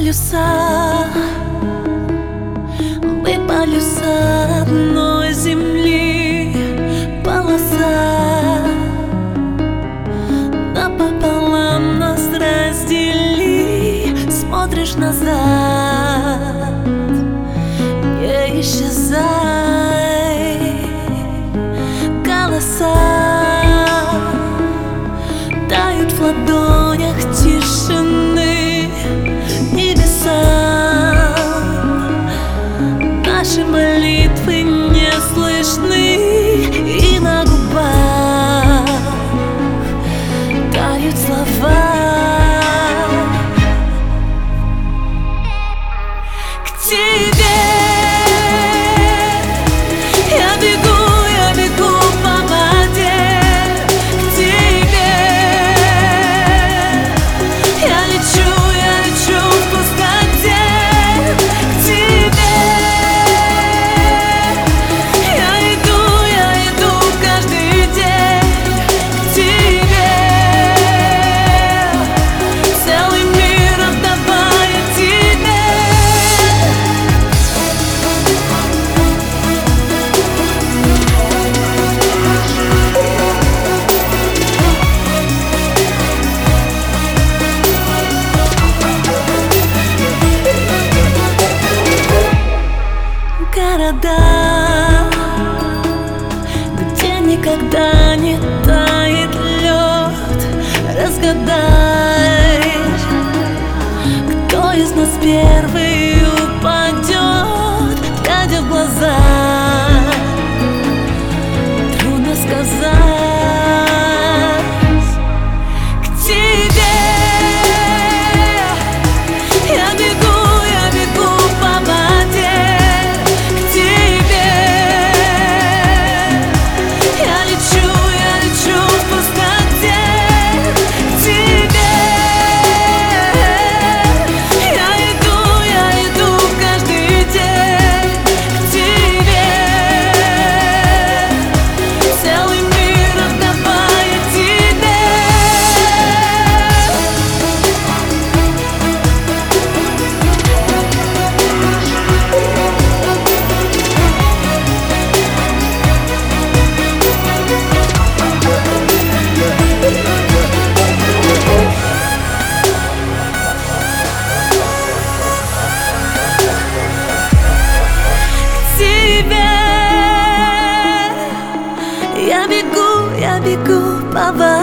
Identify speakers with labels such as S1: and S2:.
S1: полюса. Мы полюса одной земли Полоса. Напополам нас раздели Смотришь назад Не исчезай. Голоса Тают в ладонях to believe. Города, где никогда не тает лед, разгадай, кто из нас первый above